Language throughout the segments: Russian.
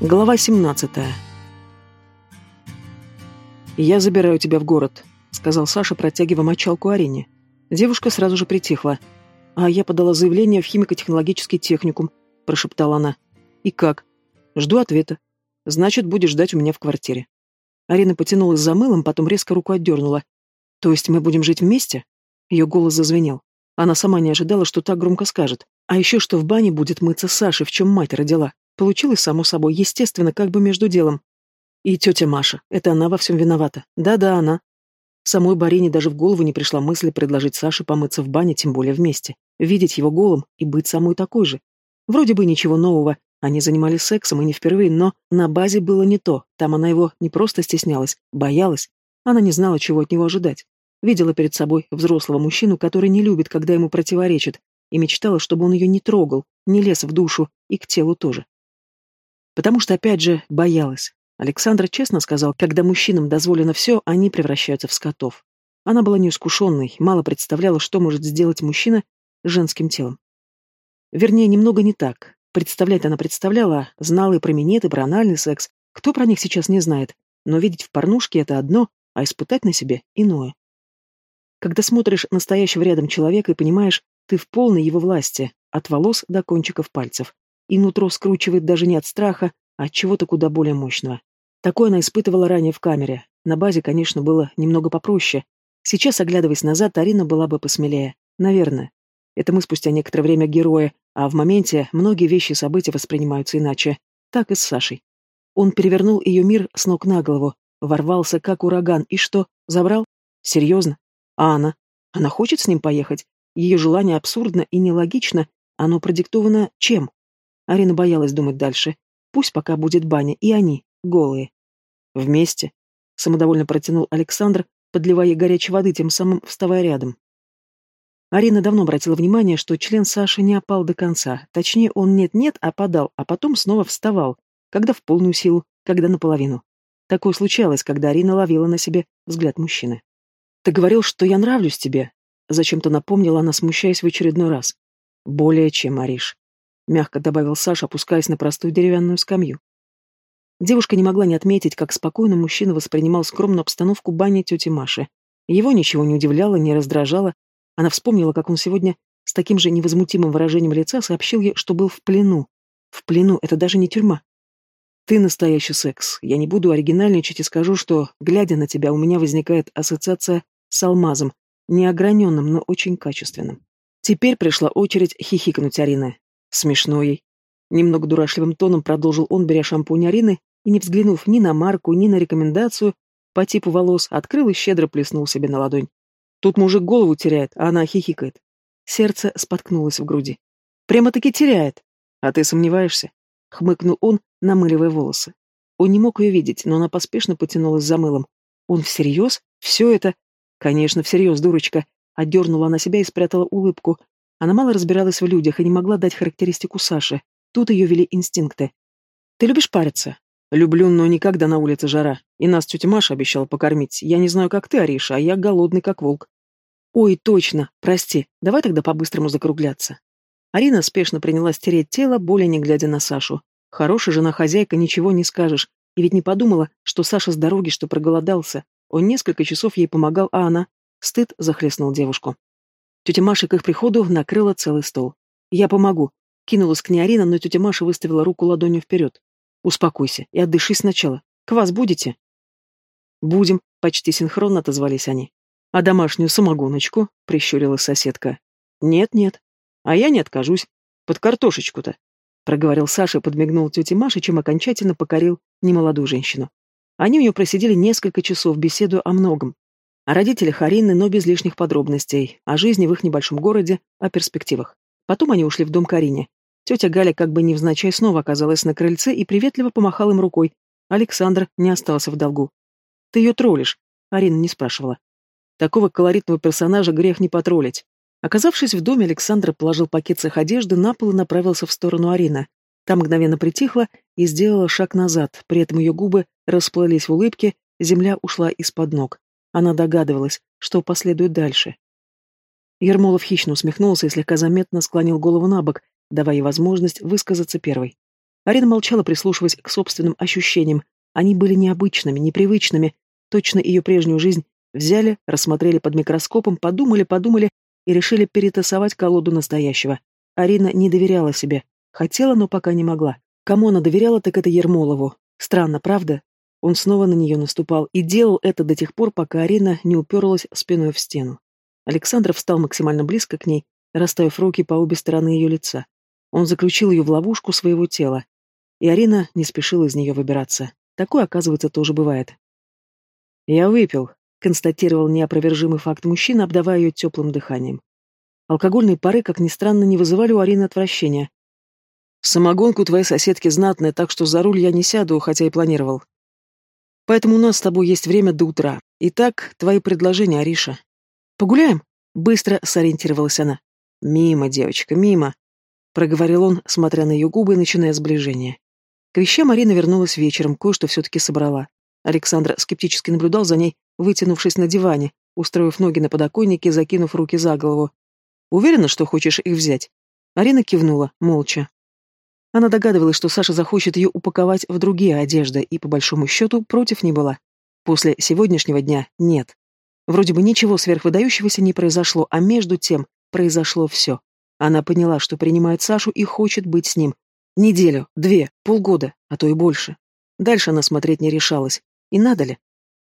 Глава 17. «Я забираю тебя в город», — сказал Саша, протягивая мочалку Арине. Девушка сразу же притихла. «А я подала заявление в химико-технологический техникум», — прошептала она. «И как?» «Жду ответа. Значит, будешь ждать у меня в квартире». Арина потянулась за мылом, потом резко руку отдернула. «То есть мы будем жить вместе?» Ее голос зазвенел. Она сама не ожидала, что так громко скажет. А еще что в бане будет мыться Саша, в чем мать родила. Получилось, само собой, естественно, как бы между делом. И тетя Маша. Это она во всем виновата. Да-да, она. Самой Барине даже в голову не пришла мысль предложить Саше помыться в бане, тем более вместе. Видеть его голым и быть самой такой же. Вроде бы ничего нового. Они занимались сексом и не впервые, но на базе было не то. Там она его не просто стеснялась, боялась. Она не знала, чего от него ожидать. Видела перед собой взрослого мужчину, который не любит, когда ему противоречит, и мечтала, чтобы он ее не трогал, не лез в душу и к телу тоже. Потому что, опять же, боялась. Александр честно сказал, когда мужчинам дозволено все, они превращаются в скотов. Она была неискушенной, мало представляла, что может сделать мужчина женским телом. Вернее, немного не так. Представлять она представляла, знала и про минет, и про анальный секс. Кто про них сейчас не знает. Но видеть в порнушке — это одно, а испытать на себе — иное. Когда смотришь настоящего рядом человека и понимаешь, ты в полной его власти, от волос до кончиков пальцев и нутро скручивает даже не от страха, а от чего-то куда более мощного. Такое она испытывала ранее в камере. На базе, конечно, было немного попроще. Сейчас, оглядываясь назад, Арина была бы посмелее. Наверное. Это мы спустя некоторое время герои, а в моменте многие вещи и события воспринимаются иначе. Так и с Сашей. Он перевернул ее мир с ног на голову, ворвался как ураган, и что, забрал? Серьезно? А она? Она хочет с ним поехать? Ее желание абсурдно и нелогично, оно продиктовано чем? Арина боялась думать дальше. Пусть пока будет баня, и они, голые. Вместе. Самодовольно протянул Александр, подливая горячей воды, тем самым вставая рядом. Арина давно обратила внимание, что член Саши не опал до конца. Точнее, он нет-нет опадал, а потом снова вставал. Когда в полную силу, когда наполовину. Такое случалось, когда Арина ловила на себе взгляд мужчины. «Ты говорил, что я нравлюсь тебе», — зачем-то напомнила она, смущаясь в очередной раз. «Более чем, Ариш мягко добавил Саша, опускаясь на простую деревянную скамью. Девушка не могла не отметить, как спокойно мужчина воспринимал скромную обстановку бани тети Маши. Его ничего не удивляло, не раздражало. Она вспомнила, как он сегодня с таким же невозмутимым выражением лица сообщил ей, что был в плену. В плену — это даже не тюрьма. Ты настоящий секс. Я не буду оригинальничать и скажу, что, глядя на тебя, у меня возникает ассоциация с алмазом, неограненным, но очень качественным. Теперь пришла очередь хихикнуть Арины. Смешно ей. Немного дурашливым тоном продолжил он, беря шампунь Арины, и, не взглянув ни на марку, ни на рекомендацию по типу волос, открыл и щедро плеснул себе на ладонь. Тут мужик голову теряет, а она хихикает. Сердце споткнулось в груди. Прямо-таки теряет. А ты сомневаешься? Хмыкнул он, намыливая волосы. Он не мог ее видеть, но она поспешно потянулась за мылом. Он всерьез? Все это? Конечно, всерьез, дурочка. Отдернула она себя и спрятала улыбку, она мало разбиралась в людях и не могла дать характеристику Саши. Тут ее вели инстинкты. «Ты любишь париться?» «Люблю, но никогда на улице жара. И нас тетя Маша обещала покормить. Я не знаю, как ты, Ариша, а я голодный, как волк». «Ой, точно. Прости. Давай тогда по-быстрому закругляться». Арина спешно принялась тереть тело, более не глядя на Сашу. Хорошая жена-хозяйка, ничего не скажешь. И ведь не подумала, что Саша с дороги, что проголодался. Он несколько часов ей помогал, а она... Стыд захлестнул девушку. Тетя Маша к их приходу накрыла целый стол. «Я помогу», — кинулась к ней Арина, но тетя Маша выставила руку ладонью вперед. «Успокойся и отдыши сначала. Квас будете?» «Будем», — почти синхронно отозвались они. «А домашнюю самогоночку?» — прищурилась соседка. «Нет-нет. А я не откажусь. Под картошечку-то», — проговорил Саша и подмигнул тете Маше, чем окончательно покорил немолодую женщину. Они у нее просидели несколько часов, беседуя о многом. О родителях Арины, но без лишних подробностей, о жизни в их небольшом городе, о перспективах. Потом они ушли в дом к Арине. Тетя Галя как бы невзначай снова оказалась на крыльце и приветливо помахал им рукой. Александр не остался в долгу. «Ты ее троллишь?» Арина не спрашивала. Такого колоритного персонажа грех не потроллить. Оказавшись в доме, Александр положил пакет с их одежды на пол и направился в сторону Арины. Та мгновенно притихла и сделала шаг назад, при этом ее губы расплылись в улыбке, земля ушла из-под ног. Она догадывалась, что последует дальше. Ермолов хищно усмехнулся и слегка заметно склонил голову на бок, давая ей возможность высказаться первой. Арина молчала, прислушиваясь к собственным ощущениям. Они были необычными, непривычными. Точно ее прежнюю жизнь взяли, рассмотрели под микроскопом, подумали, подумали и решили перетасовать колоду настоящего. Арина не доверяла себе. Хотела, но пока не могла. Кому она доверяла, так это Ермолову. Странно, правда? Он снова на нее наступал и делал это до тех пор, пока Арина не уперлась спиной в стену. Александров встал максимально близко к ней, расставив руки по обе стороны ее лица. Он заключил ее в ловушку своего тела. И Арина не спешила из нее выбираться. Такое, оказывается, тоже бывает. «Я выпил», — констатировал неопровержимый факт мужчина, обдавая ее теплым дыханием. Алкогольные пары, как ни странно, не вызывали у Арины отвращения. «Самогонку твоей соседки знатная, так что за руль я не сяду, хотя и планировал. Поэтому у нас с тобой есть время до утра. Итак, твои предложения, Ариша. Погуляем? Быстро сориентировалась она. Мимо, девочка, мимо. Проговорил он, смотря на ее губы и начиная сближение. К вещам Марина вернулась вечером, кое-что все-таки собрала. Александр скептически наблюдал за ней, вытянувшись на диване, устроив ноги на подоконнике, закинув руки за голову. «Уверена, что хочешь их взять?» Арина кивнула, молча. Она догадывалась, что Саша захочет ее упаковать в другие одежды, и, по большому счету, против не была. После сегодняшнего дня нет. Вроде бы ничего сверхвыдающегося не произошло, а между тем произошло все. Она поняла, что принимает Сашу и хочет быть с ним. Неделю, две, полгода, а то и больше. Дальше она смотреть не решалась. И надо ли?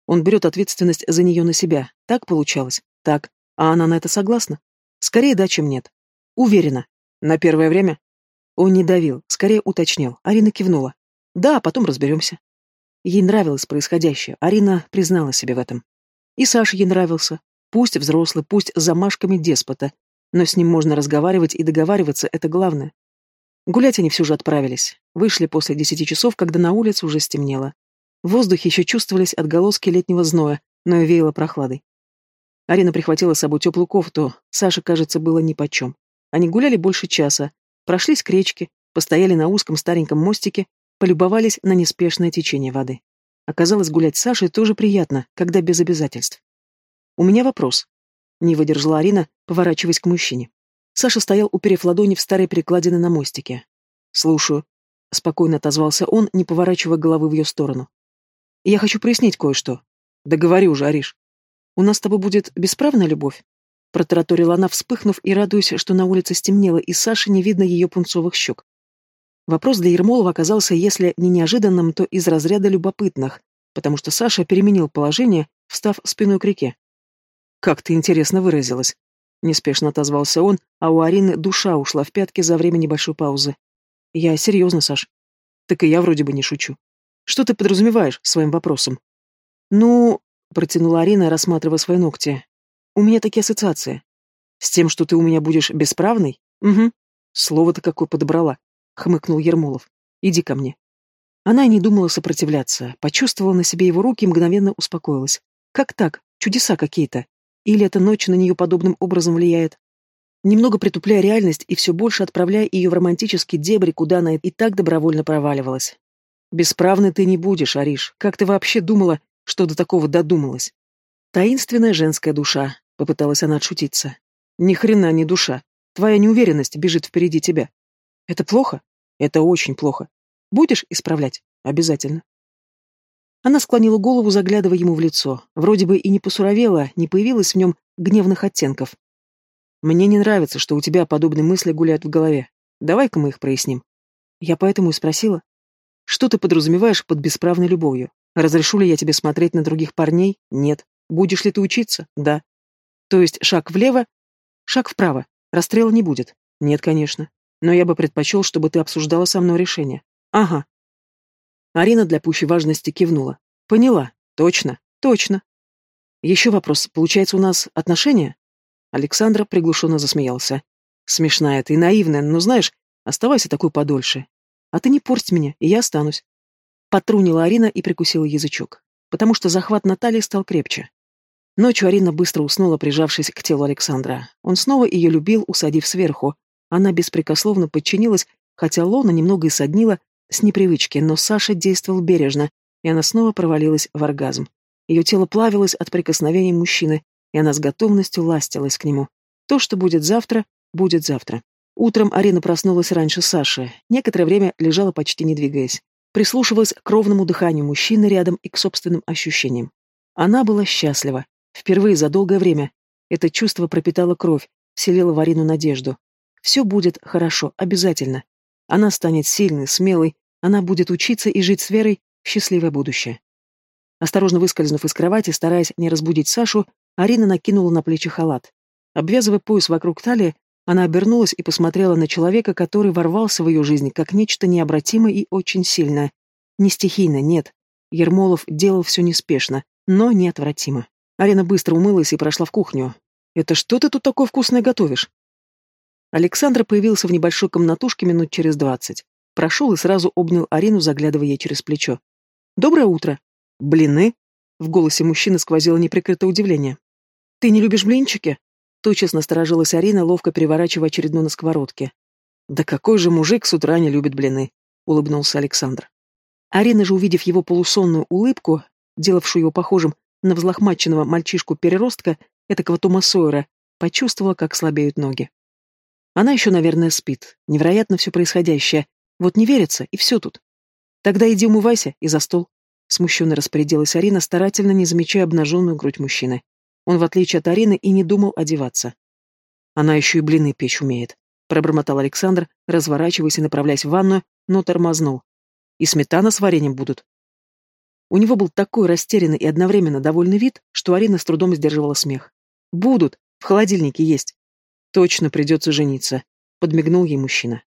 Он берет ответственность за нее на себя. Так получалось? Так. А она на это согласна? Скорее да, чем нет. Уверена. На первое время он не давил, скорее уточнил. Арина кивнула. Да, потом разберемся. Ей нравилось происходящее, Арина признала себе в этом. И Саша ей нравился. Пусть взрослый, пусть с замашками деспота, но с ним можно разговаривать и договариваться, это главное. Гулять они все же отправились. Вышли после десяти часов, когда на улице уже стемнело. В воздухе еще чувствовались отголоски летнего зноя, но и веяло прохладой. Арина прихватила с собой теплую кофту, Саше, кажется, было нипочем. Они гуляли больше часа, Прошлись к речке, постояли на узком стареньком мостике, полюбовались на неспешное течение воды. Оказалось, гулять с Сашей тоже приятно, когда без обязательств. «У меня вопрос», — не выдержала Арина, поворачиваясь к мужчине. Саша стоял, уперев ладони в старые перекладины на мостике. «Слушаю», — спокойно отозвался он, не поворачивая головы в ее сторону. «Я хочу прояснить кое-что». «Да говори уже, Ариш. У нас с тобой будет бесправная любовь?» Протараторила она, вспыхнув и радуясь, что на улице стемнело, и Саше не видно ее пунцовых щек. Вопрос для Ермолова оказался, если не неожиданным, то из разряда любопытных, потому что Саша переменил положение, встав спиной к реке. «Как ты интересно выразилась!» Неспешно отозвался он, а у Арины душа ушла в пятки за время небольшой паузы. «Я серьезно, Саш. Так и я вроде бы не шучу. Что ты подразумеваешь своим вопросом?» «Ну...» — протянула Арина, рассматривая свои ногти. У меня такие ассоциации. С тем, что ты у меня будешь бесправной? Угу. Слово-то какое подобрала, хмыкнул Ермолов. Иди ко мне. Она и не думала сопротивляться, почувствовала на себе его руки и мгновенно успокоилась. Как так? Чудеса какие-то. Или эта ночь на нее подобным образом влияет? Немного притупляя реальность и все больше отправляя ее в романтический дебри, куда она и так добровольно проваливалась. Бесправной ты не будешь, Ариш. Как ты вообще думала, что до такого додумалась? Таинственная женская душа, Попыталась она отшутиться. Ни хрена не душа. Твоя неуверенность бежит впереди тебя. Это плохо? Это очень плохо. Будешь исправлять? Обязательно. Она склонила голову, заглядывая ему в лицо. Вроде бы и не посуровела, не появилось в нем гневных оттенков. Мне не нравится, что у тебя подобные мысли гуляют в голове. Давай-ка мы их проясним. Я поэтому и спросила. Что ты подразумеваешь под бесправной любовью? Разрешу ли я тебе смотреть на других парней? Нет. Будешь ли ты учиться? Да. То есть шаг влево, шаг вправо. Расстрела не будет. Нет, конечно. Но я бы предпочел, чтобы ты обсуждала со мной решение. Ага. Арина для пущей важности кивнула. Поняла. Точно. Точно. Еще вопрос. Получается, у нас отношения? Александра приглушенно засмеялся. Смешная ты и наивная, но знаешь, оставайся такой подольше. А ты не порть меня, и я останусь. Потрунила Арина и прикусила язычок, потому что захват Натальи стал крепче. Ночью Арина быстро уснула, прижавшись к телу Александра. Он снова ее любил, усадив сверху. Она беспрекословно подчинилась, хотя Лона немного и соднила с непривычки, но Саша действовал бережно, и она снова провалилась в оргазм. Ее тело плавилось от прикосновений мужчины, и она с готовностью ластилась к нему. То, что будет завтра, будет завтра. Утром Арина проснулась раньше Саши. Некоторое время лежала почти не двигаясь. Прислушивалась к ровному дыханию мужчины рядом и к собственным ощущениям. Она была счастлива. Впервые за долгое время. Это чувство пропитало кровь, вселило в Арину надежду. Все будет хорошо, обязательно. Она станет сильной, смелой, она будет учиться и жить с верой в счастливое будущее. Осторожно выскользнув из кровати, стараясь не разбудить Сашу, Арина накинула на плечи халат. Обвязывая пояс вокруг талии, она обернулась и посмотрела на человека, который ворвался в ее жизнь как нечто необратимое и очень сильное. Не стихийно, нет. Ермолов делал все неспешно, но неотвратимо. Арина быстро умылась и прошла в кухню. «Это что ты тут такое вкусное готовишь?» Александр появился в небольшой комнатушке минут через двадцать. Прошел и сразу обнял Арину, заглядывая ей через плечо. «Доброе утро!» «Блины?» В голосе мужчины сквозило неприкрытое удивление. «Ты не любишь блинчики?» Тотчас насторожилась Арина, ловко переворачивая очередную на сковородке. «Да какой же мужик с утра не любит блины?» — улыбнулся Александр. Арина же, увидев его полусонную улыбку, делавшую его похожим на взлохмаченного мальчишку-переростка, этакого Тома Сойера, почувствовала, как слабеют ноги. Она еще, наверное, спит. Невероятно все происходящее. Вот не верится, и все тут. Тогда иди умывайся и за стол. Смущенно распорядилась Арина, старательно не замечая обнаженную грудь мужчины. Он, в отличие от Арины, и не думал одеваться. Она еще и блины печь умеет, пробормотал Александр, разворачиваясь и направляясь в ванную, но тормознул. И сметана с вареньем будут. У него был такой растерянный и одновременно довольный вид, что Арина с трудом сдерживала смех. «Будут, в холодильнике есть». «Точно придется жениться», — подмигнул ей мужчина.